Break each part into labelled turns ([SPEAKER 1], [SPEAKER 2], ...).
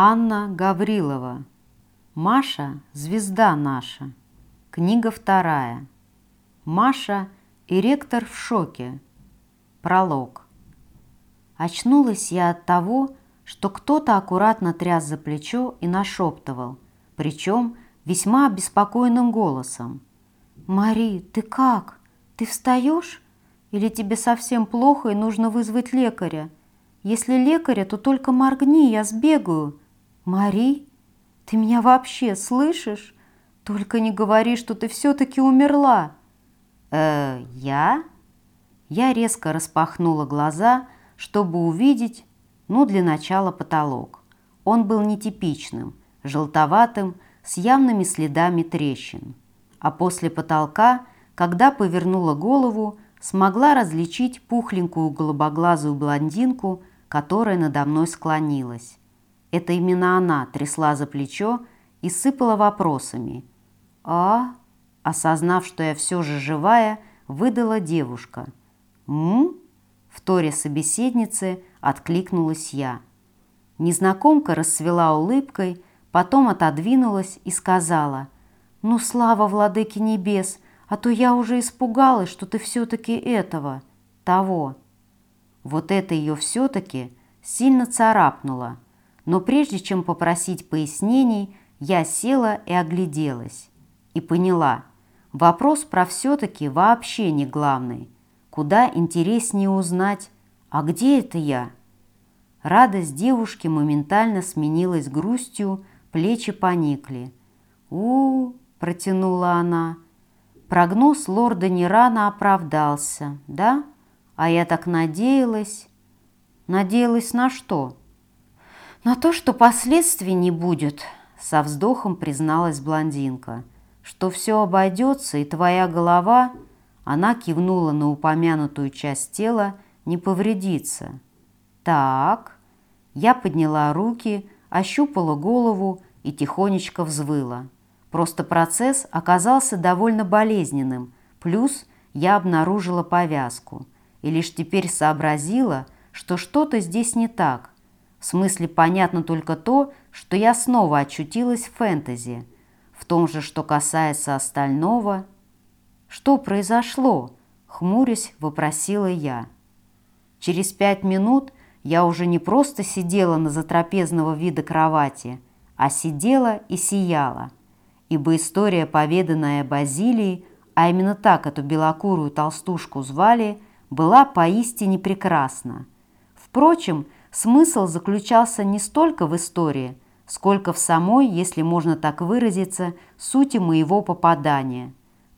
[SPEAKER 1] Анна Гаврилова. Маша – звезда наша. Книга вторая. Маша и ректор в шоке. Пролог. Очнулась я от того, что кто-то аккуратно тряс за плечо и нашептывал, причем весьма обеспокоенным голосом. «Мари, ты как? Ты встаешь? Или тебе совсем плохо и нужно вызвать лекаря? Если лекаря, то только моргни, я сбегаю. Мари, ты меня вообще слышишь? Только не говори, что ты все-таки умерла. Э, я? Я резко распахнула глаза, чтобы увидеть, ну, для начала потолок. Он был нетипичным, желтоватым, с явными следами трещин. А после потолка, когда повернула голову, смогла различить пухленькую голубоглазую блондинку, которая надо мной склонилась. Это именно она трясла за плечо и сыпала вопросами. «А?» Осознав, что я все же живая, выдала девушка. «М?» В торе собеседницы откликнулась я. Незнакомка расцвела улыбкой, потом отодвинулась и сказала, «Ну, слава владыке небес, а то я уже испугалась, что ты все-таки этого, того». Вот это ее все-таки сильно царапнуло, но прежде чем попросить пояснений, я села и огляделась. И поняла, вопрос про все-таки вообще не главный. Куда интереснее узнать, а где это я? Радость девушки моментально сменилась грустью, плечи поникли. у, протянула она. Прогноз лорда не рано оправдался, да? А я так надеялась. Надеялась на что? На то, что последствий не будет, со вздохом призналась блондинка. Что все обойдется, и твоя голова, она кивнула на упомянутую часть тела, не повредится. Так, я подняла руки, ощупала голову и тихонечко взвыла. Просто процесс оказался довольно болезненным, плюс я обнаружила повязку – и лишь теперь сообразила, что что-то здесь не так. В смысле, понятно только то, что я снова очутилась в фэнтези. В том же, что касается остального... «Что произошло?» — хмурясь, вопросила я. Через пять минут я уже не просто сидела на затрапезного вида кровати, а сидела и сияла, ибо история, поведанная Базилией, а именно так эту белокурую толстушку звали – была поистине прекрасна. Впрочем, смысл заключался не столько в истории, сколько в самой, если можно так выразиться, сути моего попадания,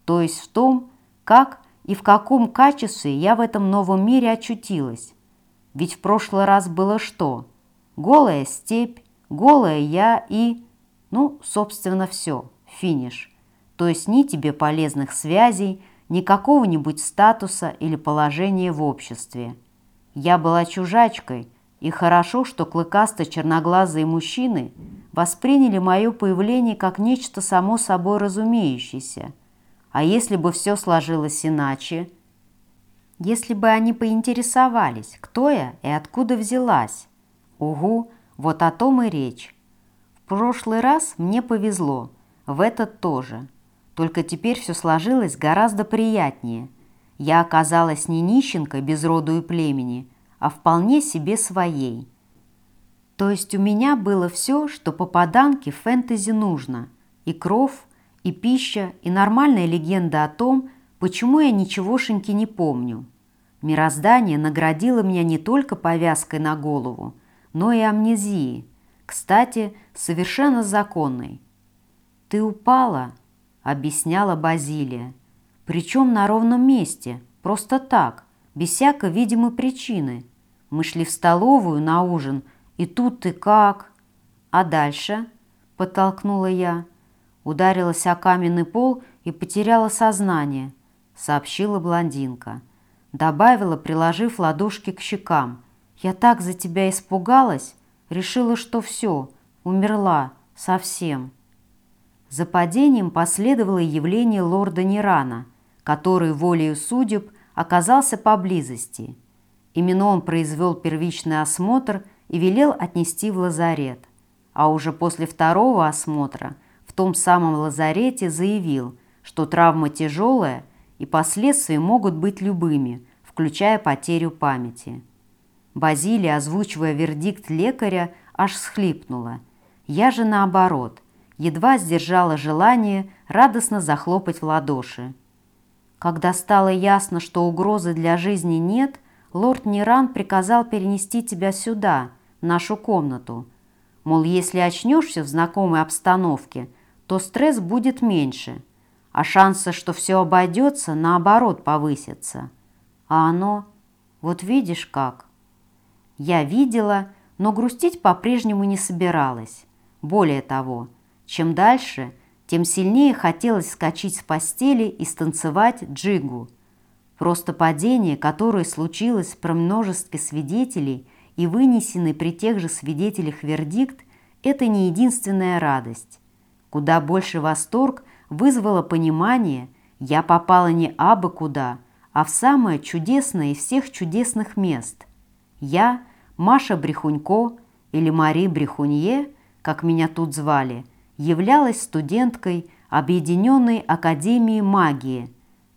[SPEAKER 1] то есть в том, как и в каком качестве я в этом новом мире очутилась. Ведь в прошлый раз было что? Голая степь, голая я и... Ну, собственно, все, финиш. То есть ни тебе полезных связей, ни какого-нибудь статуса или положения в обществе. Я была чужачкой, и хорошо, что клыкасто-черноглазые мужчины восприняли мое появление как нечто само собой разумеющееся. А если бы все сложилось иначе? Если бы они поинтересовались, кто я и откуда взялась? Угу, вот о том и речь. В прошлый раз мне повезло, в этот тоже – только теперь все сложилось гораздо приятнее. Я оказалась не нищенкой без роду и племени, а вполне себе своей. То есть у меня было все, что попаданке фэнтези нужно. И кров, и пища, и нормальная легенда о том, почему я ничегошеньки не помню. Мироздание наградило меня не только повязкой на голову, но и амнезией, кстати, совершенно законной. «Ты упала», объясняла Базилия. Причем на ровном месте, просто так, без всякой видимой причины. Мы шли в столовую на ужин, и тут ты как... А дальше, подтолкнула я, ударилась о каменный пол и потеряла сознание, сообщила блондинка. Добавила, приложив ладошки к щекам. Я так за тебя испугалась, решила, что все, умерла совсем. За падением последовало явление лорда Нерана, который волею судеб оказался поблизости. Именно он произвел первичный осмотр и велел отнести в лазарет. а уже после второго осмотра в том самом лазарете заявил, что травма тяжелая и последствия могут быть любыми, включая потерю памяти. Базилия, озвучивая вердикт лекаря, аж схлипнула. Я же наоборот, едва сдержала желание радостно захлопать в ладоши. Когда стало ясно, что угрозы для жизни нет, лорд Ниран приказал перенести тебя сюда, в нашу комнату. Мол, если очнешься в знакомой обстановке, то стресс будет меньше, а шансы, что все обойдется, наоборот повысятся. А оно, вот видишь как. Я видела, но грустить по-прежнему не собиралась. Более того, чем дальше, тем сильнее хотелось скачать с постели и станцевать джигу. Просто падение, которое случилось при множестве свидетелей и вынесенный при тех же свидетелях вердикт, это не единственная радость. Куда больше восторг вызвало понимание, я попала не абы куда, а в самое чудесное из всех чудесных мест. Я, Маша Брехунько или Мари Брехунье, как меня тут звали, являлась студенткой Объединенной Академии Магии.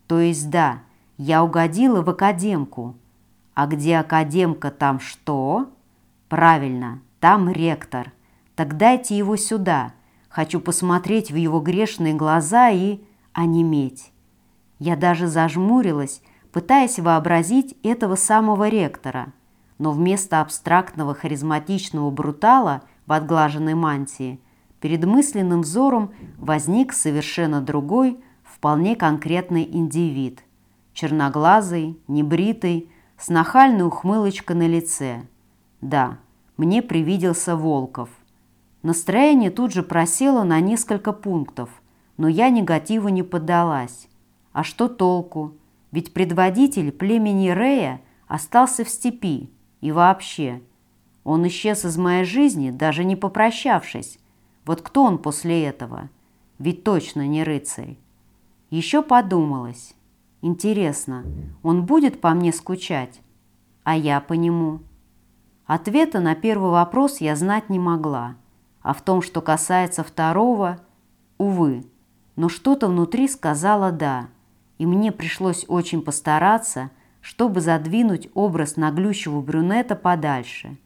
[SPEAKER 1] То есть да, я угодила в академку. А где академка, там что? Правильно, там ректор. Так дайте его сюда. Хочу посмотреть в его грешные глаза и онеметь. Я даже зажмурилась, пытаясь вообразить этого самого ректора – но вместо абстрактного харизматичного брутала в отглаженной мантии перед мысленным взором возник совершенно другой, вполне конкретный индивид. Черноглазый, небритый, с нахальной ухмылочкой на лице. Да, мне привиделся Волков. Настроение тут же просело на несколько пунктов, но я негативу не поддалась. А что толку? Ведь предводитель племени Рея остался в степи, и вообще, он исчез из моей жизни, даже не попрощавшись. Вот кто он после этого? Ведь точно не рыцарь. Еще подумалось. Интересно, он будет по мне скучать? А я по нему? Ответа на первый вопрос я знать не могла. А в том, что касается второго, увы. Но что-то внутри сказала «да». И мне пришлось очень постараться – чтобы задвинуть образ наглющего брюнета подальше.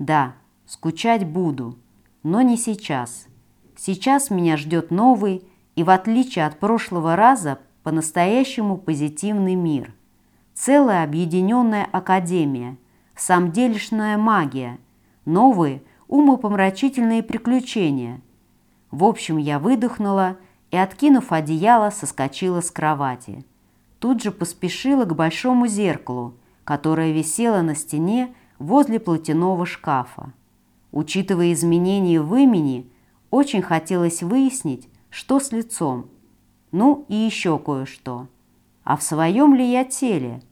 [SPEAKER 1] Да, скучать буду, но не сейчас. Сейчас меня ждет новый и, в отличие от прошлого раза, по-настоящему позитивный мир. Целая объединенная академия, самделишная магия, новые умопомрачительные приключения. В общем, я выдохнула и, откинув одеяло, соскочила с кровати тут же поспешила к большому зеркалу, которое висело на стене возле платяного шкафа. Учитывая изменения в имени, очень хотелось выяснить, что с лицом. Ну и еще кое-что. А в своем ли я теле –